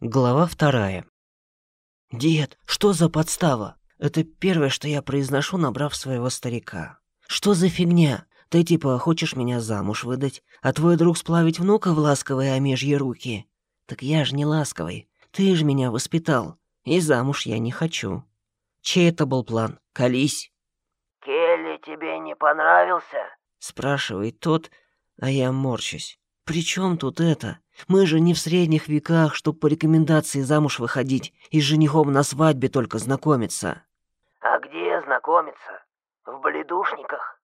Глава вторая. «Дед, что за подстава? Это первое, что я произношу, набрав своего старика. Что за фигня? Ты типа хочешь меня замуж выдать, а твой друг сплавить внука в ласковые омежьи руки? Так я ж не ласковый, ты ж меня воспитал, и замуж я не хочу. Чей это был план? Колись!» «Келли тебе не понравился?» Спрашивает тот, а я морщусь. «При чем тут это? Мы же не в средних веках, чтоб по рекомендации замуж выходить и с женихом на свадьбе только знакомиться». «А где знакомиться? В бледушниках?»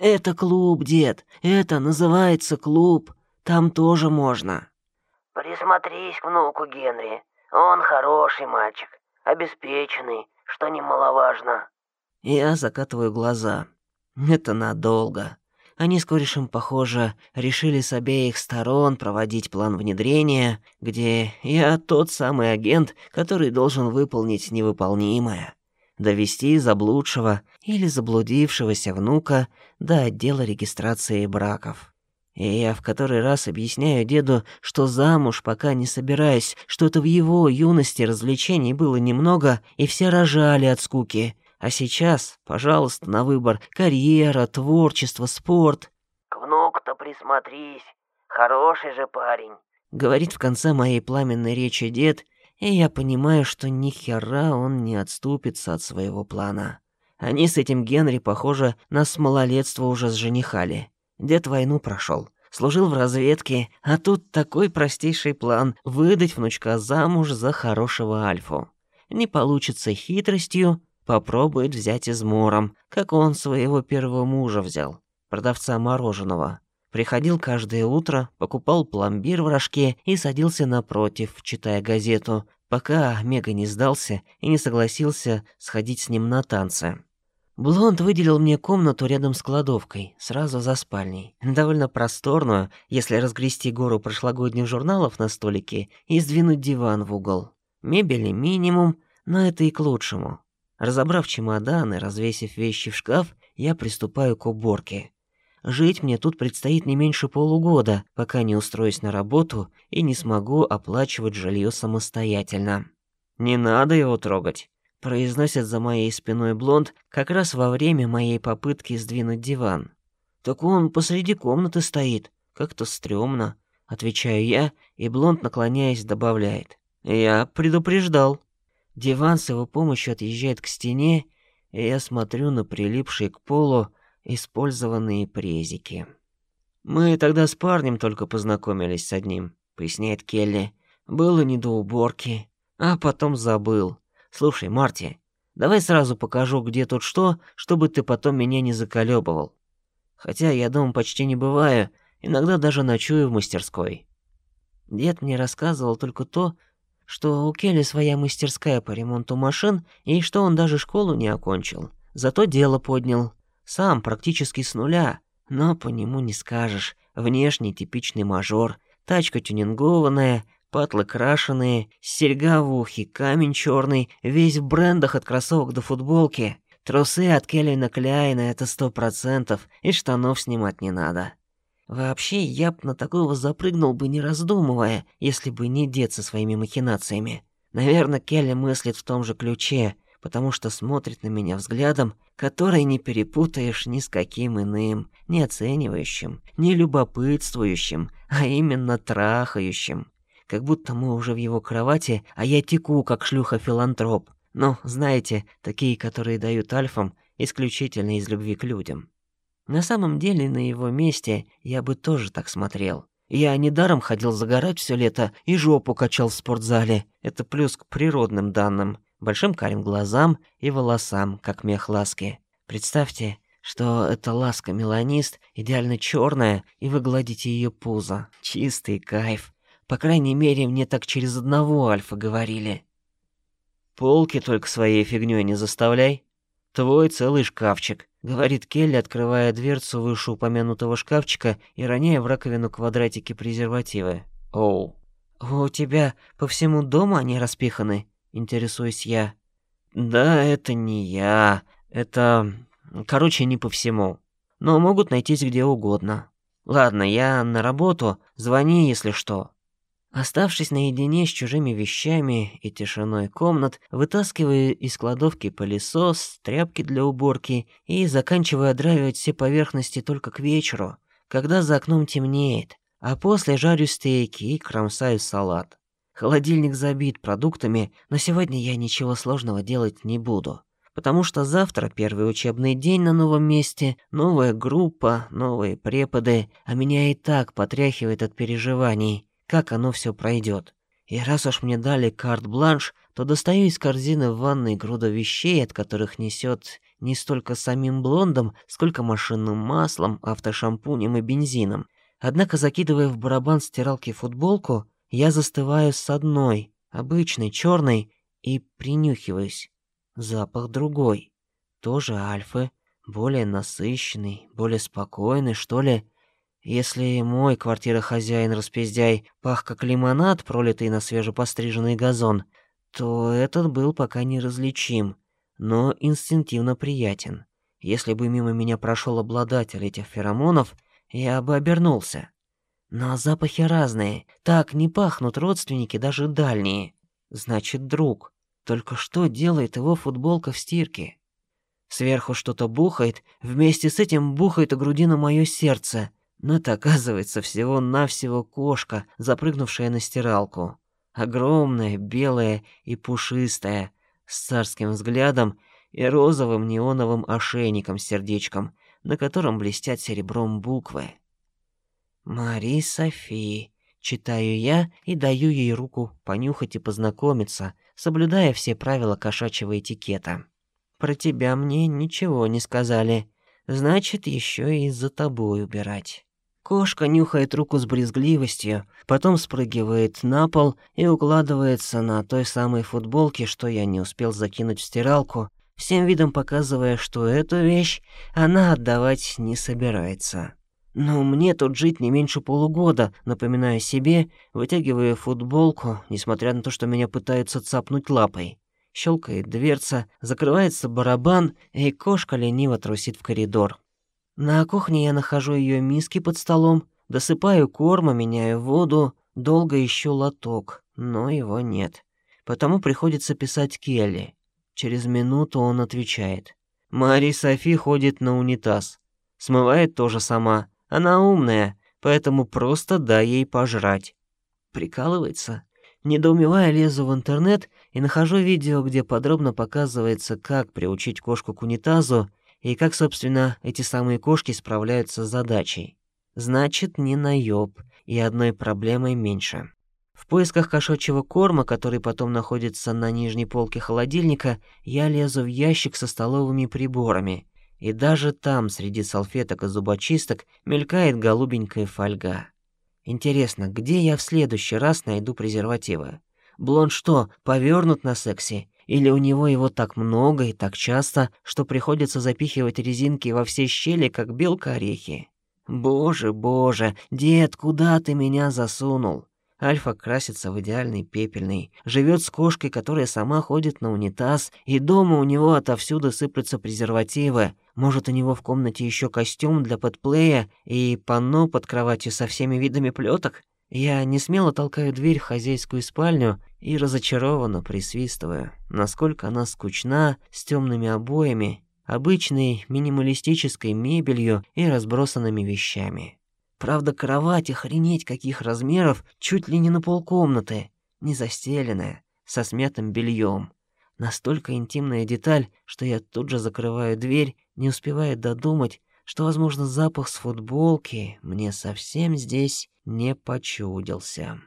«Это клуб, дед. Это называется клуб. Там тоже можно». «Присмотрись к внуку Генри. Он хороший мальчик, обеспеченный, что немаловажно». Я закатываю глаза. Это надолго. Они с корешем, похоже, решили с обеих сторон проводить план внедрения, где я тот самый агент, который должен выполнить невыполнимое. Довести заблудшего или заблудившегося внука до отдела регистрации браков. И я в который раз объясняю деду, что замуж пока не собираюсь, что это в его юности развлечений было немного, и все рожали от скуки, а сейчас, пожалуйста, на выбор карьера, творчество, спорт. «К внуку-то присмотрись, хороший же парень», — говорит в конце моей пламенной речи дед, и я понимаю, что ни хера он не отступится от своего плана. Они с этим Генри, похоже, нас с малолетства уже сженихали. Дед войну прошел, служил в разведке, а тут такой простейший план — выдать внучка замуж за хорошего Альфу. Не получится хитростью, Попробует взять измором, как он своего первого мужа взял, продавца мороженого. Приходил каждое утро, покупал пломбир в рожке и садился напротив, читая газету, пока Мега не сдался и не согласился сходить с ним на танцы. Блонд выделил мне комнату рядом с кладовкой, сразу за спальней. Довольно просторную, если разгрести гору прошлогодних журналов на столике и сдвинуть диван в угол. Мебели минимум, но это и к лучшему. Разобрав чемоданы, развесив вещи в шкаф, я приступаю к уборке. Жить мне тут предстоит не меньше полугода, пока не устроюсь на работу и не смогу оплачивать жилье самостоятельно. «Не надо его трогать», — произносит за моей спиной блонд как раз во время моей попытки сдвинуть диван. «Так он посреди комнаты стоит, как-то стрёмно», — отвечаю я, и блонд, наклоняясь, добавляет. «Я предупреждал». Диван с его помощью отъезжает к стене, и я смотрю на прилипшие к полу использованные презики. «Мы тогда с парнем только познакомились с одним», — поясняет Келли. «Было не до уборки, а потом забыл. Слушай, Марти, давай сразу покажу, где тут что, чтобы ты потом меня не заколебывал. Хотя я дома почти не бываю, иногда даже ночую в мастерской». Дед мне рассказывал только то, что у Келли своя мастерская по ремонту машин и что он даже школу не окончил. Зато дело поднял. Сам практически с нуля, но по нему не скажешь. Внешний типичный мажор, тачка тюнингованная, патлы крашеные, серьга в ухе, камень черный, весь в брендах от кроссовок до футболки. Трусы от Келли Кляйна — это сто процентов, и штанов снимать не надо. Вообще, я б на такого запрыгнул бы не раздумывая, если бы не дед со своими махинациями. Наверное, Келли мыслит в том же ключе, потому что смотрит на меня взглядом, который не перепутаешь ни с каким иным, не оценивающим, не любопытствующим, а именно трахающим. Как будто мы уже в его кровати, а я теку, как шлюха-филантроп. Ну, знаете, такие, которые дают альфам исключительно из любви к людям. На самом деле, на его месте я бы тоже так смотрел. Я недаром ходил загорать все лето и жопу качал в спортзале. Это плюс к природным данным, большим карим глазам и волосам, как мех ласки. Представьте, что эта ласка меланист идеально черная, и вы гладите ее пузо. Чистый кайф. По крайней мере, мне так через одного альфа говорили. Полки только своей фигнёй не заставляй. Твой целый шкафчик. — говорит Келли, открывая дверцу вышеупомянутого шкафчика и роняя в раковину квадратики презервативы. «Оу». «У тебя по всему дому они распиханы?» — интересуюсь я. «Да, это не я. Это... Короче, не по всему. Но могут найтись где угодно. Ладно, я на работу. Звони, если что». Оставшись наедине с чужими вещами и тишиной комнат, вытаскиваю из кладовки пылесос, тряпки для уборки и заканчиваю отдраивать все поверхности только к вечеру, когда за окном темнеет, а после жарю стейки и кромсаю салат. Холодильник забит продуктами, но сегодня я ничего сложного делать не буду потому что завтра первый учебный день на новом месте, новая группа, новые преподы, а меня и так потряхивает от переживаний, как оно все пройдет. И раз уж мне дали карт-бланш, то достаю из корзины в ванной груда вещей, от которых несет не столько самим блондом, сколько машинным маслом, автошампунем и бензином. Однако, закидывая в барабан стиралки футболку, я застываю с одной, обычной, черной, и принюхиваюсь. Запах другой. Тоже альфы, более насыщенный, более спокойный, что ли. Если мой квартира-хозяин-распиздяй пах как лимонад, пролитый на свежепостриженный газон, то этот был пока неразличим, но инстинктивно приятен. Если бы мимо меня прошел обладатель этих феромонов, я бы обернулся. Но запахи разные, так не пахнут родственники, даже дальние. Значит, друг. Только что делает его футболка в стирке? Сверху что-то бухает, вместе с этим бухает о грудину мое сердце. Но это оказывается всего-навсего кошка, запрыгнувшая на стиралку. Огромная, белая и пушистая, с царским взглядом и розовым неоновым ошейником с сердечком, на котором блестят серебром буквы. «Мари Софи», читаю я и даю ей руку понюхать и познакомиться, соблюдая все правила кошачьего этикета. Про тебя мне ничего не сказали. Значит, еще и за тобой убирать. Кошка нюхает руку с брезгливостью, потом спрыгивает на пол и укладывается на той самой футболке, что я не успел закинуть в стиралку, всем видом показывая, что эту вещь она отдавать не собирается. Но мне тут жить не меньше полугода, напоминая себе, вытягивая футболку, несмотря на то, что меня пытаются цапнуть лапой. Щелкает дверца, закрывается барабан, и кошка лениво трусит в коридор. На кухне я нахожу ее миски под столом, досыпаю корма, меняю воду, долго ищу лоток, но его нет. Потому приходится писать Келли. Через минуту он отвечает. Мари Софи ходит на унитаз. Смывает тоже сама. Она умная, поэтому просто дай ей пожрать. Прикалывается. Недоумевая, лезу в интернет и нахожу видео, где подробно показывается, как приучить кошку к унитазу и как, собственно, эти самые кошки справляются с задачей. Значит, не наёб, и одной проблемой меньше. В поисках кошачьего корма, который потом находится на нижней полке холодильника, я лезу в ящик со столовыми приборами и даже там, среди салфеток и зубочисток, мелькает голубенькая фольга. Интересно, где я в следующий раз найду презервативы? Блонд что, повернут на сексе? Или у него его так много и так часто, что приходится запихивать резинки во все щели, как белка орехи? Боже, боже, дед, куда ты меня засунул? Альфа красится в идеальный пепельный, живет с кошкой, которая сама ходит на унитаз, и дома у него отовсюду сыплются презервативы. Может, у него в комнате еще костюм для подплея и панно под кроватью со всеми видами плеток? Я не смело толкаю дверь в хозяйскую спальню и разочарованно присвистываю, насколько она скучна, с темными обоями, обычной минималистической мебелью и разбросанными вещами. Правда, кровать, охренеть каких размеров, чуть ли не на полкомнаты, не застеленная, со смятым бельем. Настолько интимная деталь, что я тут же закрываю дверь, не успевая додумать, что, возможно, запах с футболки мне совсем здесь не почудился.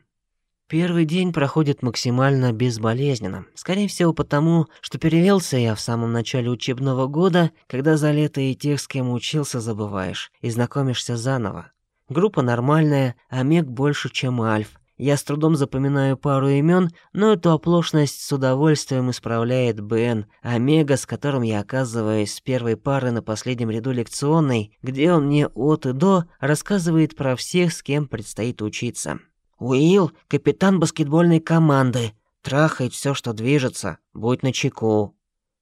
Первый день проходит максимально безболезненно. Скорее всего потому, что перевелся я в самом начале учебного года, когда за лето и тех, с кем учился, забываешь и знакомишься заново. Группа нормальная, а Мег больше, чем Альф. Я с трудом запоминаю пару имен, но эту оплошность с удовольствием исправляет Бен, Омега, с которым я оказываюсь с первой пары на последнем ряду лекционной, где он мне от и до рассказывает про всех, с кем предстоит учиться. Уилл — капитан баскетбольной команды, трахает все, что движется, будь начеку.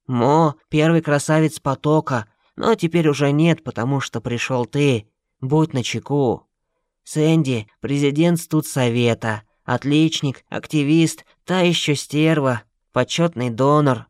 Мо — первый красавец потока, но теперь уже нет, потому что пришел ты. Будь начеку. Сэнди, президент студсовета, Отличник, активист, та еще стерва, почетный донор.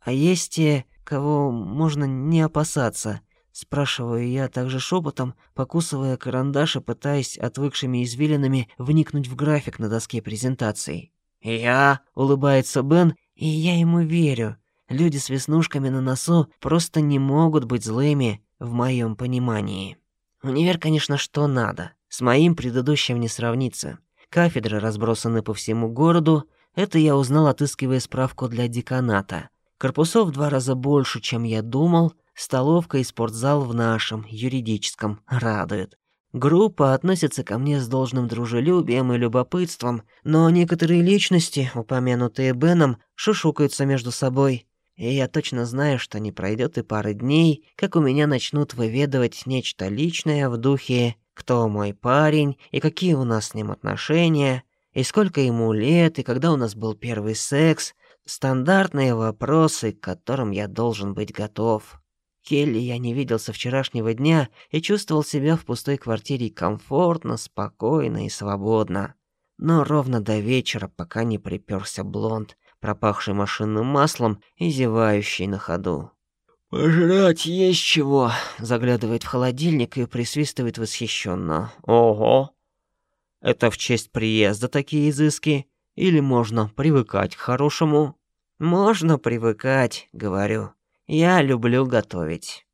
А есть те, кого можно не опасаться, спрашиваю я также шепотом, покусывая карандаш и пытаясь отвыкшими извилинами вникнуть в график на доске презентации. «Я?» — улыбается Бен, и я ему верю. Люди с веснушками на носу просто не могут быть злыми, в моем понимании. Универ, конечно, что надо. С моим предыдущим не сравнится. Кафедры разбросаны по всему городу. Это я узнал, отыскивая справку для деканата. Корпусов в два раза больше, чем я думал. Столовка и спортзал в нашем, юридическом, радует. Группа относится ко мне с должным дружелюбием и любопытством, но некоторые личности, упомянутые Беном, шушукаются между собой. И я точно знаю, что не пройдет и пары дней, как у меня начнут выведывать нечто личное в духе «Кто мой парень?» и «Какие у нас с ним отношения?» и «Сколько ему лет?» и «Когда у нас был первый секс?» Стандартные вопросы, к которым я должен быть готов. Келли я не видел со вчерашнего дня и чувствовал себя в пустой квартире комфортно, спокойно и свободно. Но ровно до вечера, пока не приперся блонд, пропахший машинным маслом и зевающий на ходу. «Пожрать есть чего», — заглядывает в холодильник и присвистывает восхищенно. «Ого! Это в честь приезда такие изыски? Или можно привыкать к хорошему?» «Можно привыкать», — говорю. Я люблю готовить.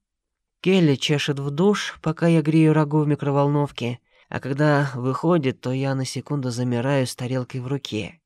Келли чешет в душ, пока я грею рагу в микроволновке, а когда выходит, то я на секунду замираю с тарелкой в руке.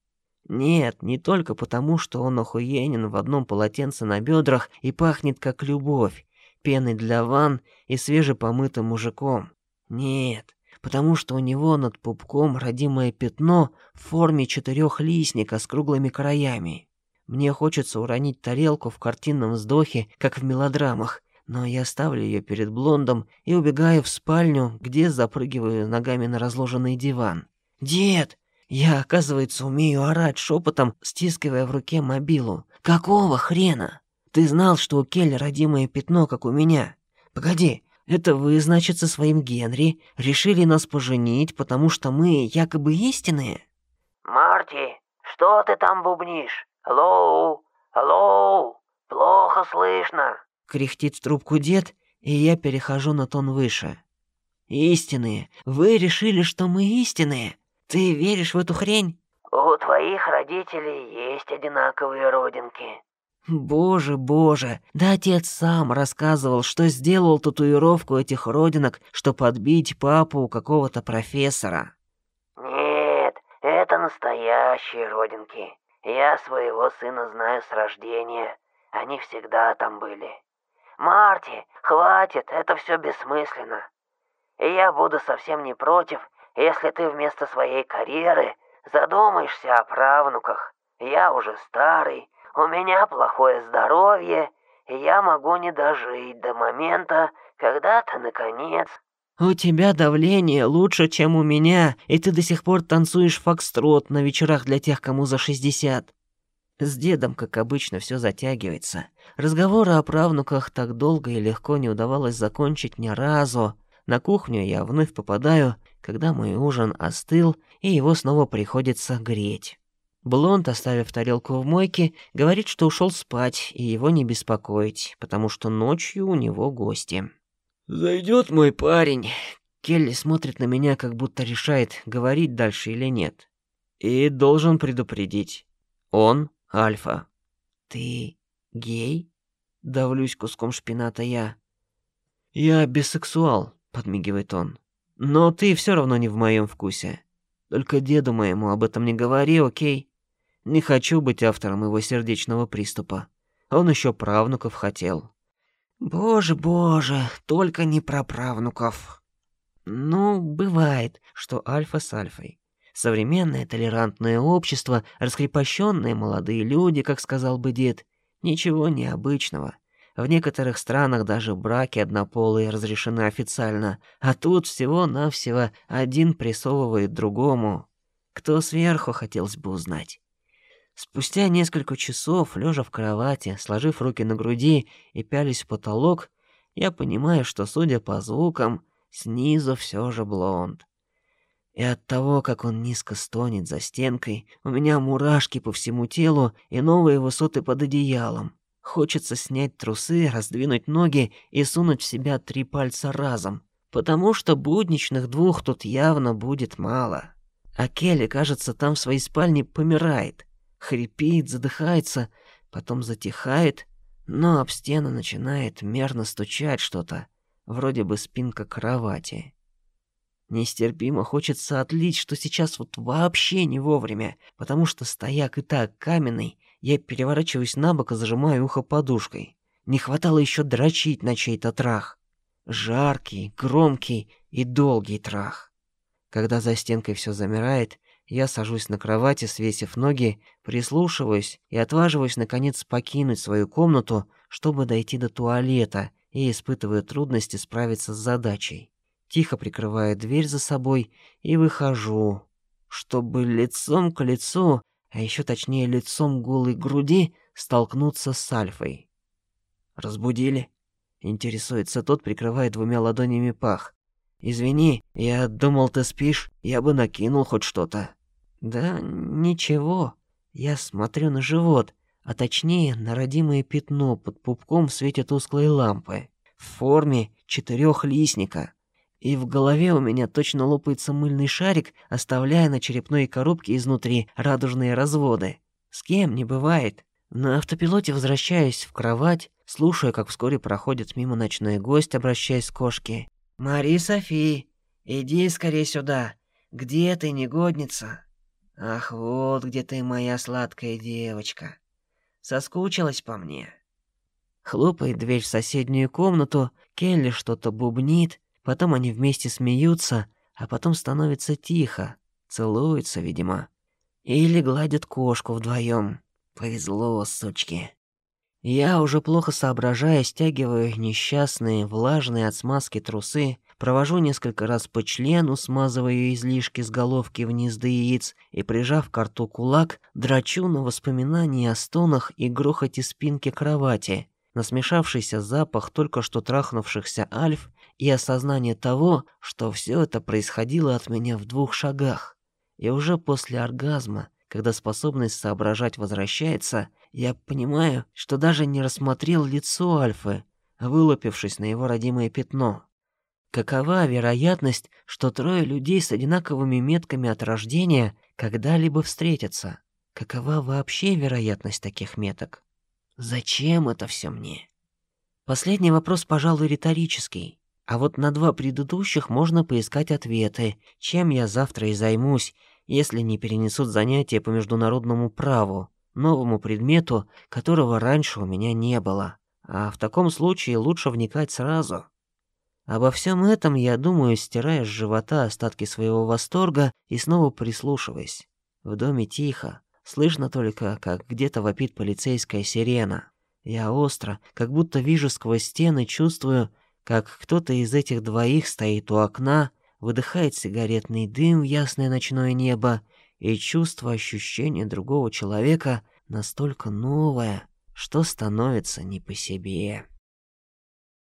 Нет, не только потому, что он охуенен в одном полотенце на бедрах и пахнет как любовь, пеной для ванн и свежепомытым мужиком. Нет, потому что у него над пупком родимое пятно в форме четырехлистника с круглыми краями. Мне хочется уронить тарелку в картинном вздохе, как в мелодрамах, но я ставлю ее перед блондом и убегаю в спальню, где запрыгиваю ногами на разложенный диван. «Дед!» Я, оказывается, умею орать шепотом, стискивая в руке мобилу. «Какого хрена? Ты знал, что у Келли родимое пятно, как у меня? Погоди, это вы, значит, со своим Генри решили нас поженить, потому что мы якобы истинные?» «Марти, что ты там бубнишь? «Алло! Алло! Плохо слышно!» Кряхтит в трубку дед, и я перехожу на тон выше. «Истинные! Вы решили, что мы истинные? Ты веришь в эту хрень?» «У твоих родителей есть одинаковые родинки». «Боже, боже! Да отец сам рассказывал, что сделал татуировку этих родинок, чтобы подбить папу у какого-то профессора». «Нет, это настоящие родинки. Я своего сына знаю с рождения. Они всегда там были. Марти, хватит, это все бессмысленно. И я буду совсем не против, если ты вместо своей карьеры задумаешься о правнуках. Я уже старый, у меня плохое здоровье, и я могу не дожить до момента, когда ты, наконец, «У тебя давление лучше, чем у меня, и ты до сих пор танцуешь фокстрот на вечерах для тех, кому за 60. С дедом, как обычно, все затягивается. Разговоры о правнуках так долго и легко не удавалось закончить ни разу. На кухню я вновь попадаю, когда мой ужин остыл, и его снова приходится греть. Блонд, оставив тарелку в мойке, говорит, что ушел спать, и его не беспокоить, потому что ночью у него гости. Зайдет мой парень. Келли смотрит на меня, как будто решает, говорить дальше или нет. И должен предупредить. Он альфа. Ты гей? Давлюсь куском шпината я. Я бисексуал, подмигивает он. Но ты все равно не в моем вкусе. Только деду моему об этом не говори, окей? Не хочу быть автором его сердечного приступа. Он еще правнуков хотел. Боже, боже, только не про правнуков. Ну, бывает, что альфа с альфой. Современное толерантное общество, раскрепощенные молодые люди, как сказал бы дед, ничего необычного. В некоторых странах даже браки однополые разрешены официально, а тут всего-навсего один прессовывает другому. Кто сверху, хотелось бы узнать. Спустя несколько часов, лежа в кровати, сложив руки на груди и пялись в потолок, я понимаю, что, судя по звукам, снизу все же блонд. И от того, как он низко стонет за стенкой, у меня мурашки по всему телу и новые высоты под одеялом. Хочется снять трусы, раздвинуть ноги и сунуть в себя три пальца разом, потому что будничных двух тут явно будет мало. А Келли, кажется, там в своей спальне помирает. Хрипит, задыхается, потом затихает, но об стену начинает мерно стучать что-то, вроде бы спинка кровати. Нестерпимо хочется отлить, что сейчас вот вообще не вовремя, потому что стояк и так каменный, я переворачиваюсь на бок и зажимаю ухо подушкой. Не хватало еще дрочить на чей-то трах. Жаркий, громкий и долгий трах. Когда за стенкой все замирает, я сажусь на кровати, свесив ноги, прислушиваюсь и отваживаюсь наконец покинуть свою комнату, чтобы дойти до туалета и испытываю трудности справиться с задачей тихо прикрываю дверь за собой и выхожу, чтобы лицом к лицу, а еще точнее лицом голой груди, столкнуться с Альфой. «Разбудили?» — интересуется тот, прикрывая двумя ладонями пах. «Извини, я думал, ты спишь, я бы накинул хоть что-то». «Да ничего, я смотрю на живот, а точнее на родимое пятно под пупком в свете тусклой лампы в форме четырехлистника и в голове у меня точно лопается мыльный шарик, оставляя на черепной коробке изнутри радужные разводы. С кем не бывает. На автопилоте возвращаюсь в кровать, слушаю, как вскоре проходит мимо ночной гость, обращаясь к кошке. «Мари Софи, иди скорее сюда. Где ты, негодница?» «Ах, вот где ты, моя сладкая девочка. Соскучилась по мне?» Хлопает дверь в соседнюю комнату, Келли что-то бубнит, Потом они вместе смеются, а потом становится тихо, целуются, видимо. Или гладят кошку вдвоем. Повезло, сучки. Я уже плохо соображая, стягиваю несчастные, влажные от смазки трусы, провожу несколько раз по члену, смазывая излишки с головки вниз до яиц и, прижав к рту кулак, драчу на воспоминания о стонах и грохоте спинки кровати, на смешавшийся запах только что трахнувшихся альф и осознание того, что все это происходило от меня в двух шагах. И уже после оргазма, когда способность соображать возвращается, я понимаю, что даже не рассмотрел лицо Альфы, вылупившись на его родимое пятно. Какова вероятность, что трое людей с одинаковыми метками от рождения когда-либо встретятся? Какова вообще вероятность таких меток? Зачем это все мне? Последний вопрос, пожалуй, риторический. А вот на два предыдущих можно поискать ответы, чем я завтра и займусь, если не перенесут занятия по международному праву, новому предмету, которого раньше у меня не было. А в таком случае лучше вникать сразу. Обо всем этом я думаю, стирая с живота остатки своего восторга и снова прислушиваясь. В доме тихо, слышно только, как где-то вопит полицейская сирена. Я остро, как будто вижу сквозь стены, чувствую, как кто-то из этих двоих стоит у окна, выдыхает сигаретный дым в ясное ночное небо, и чувство ощущения другого человека настолько новое, что становится не по себе.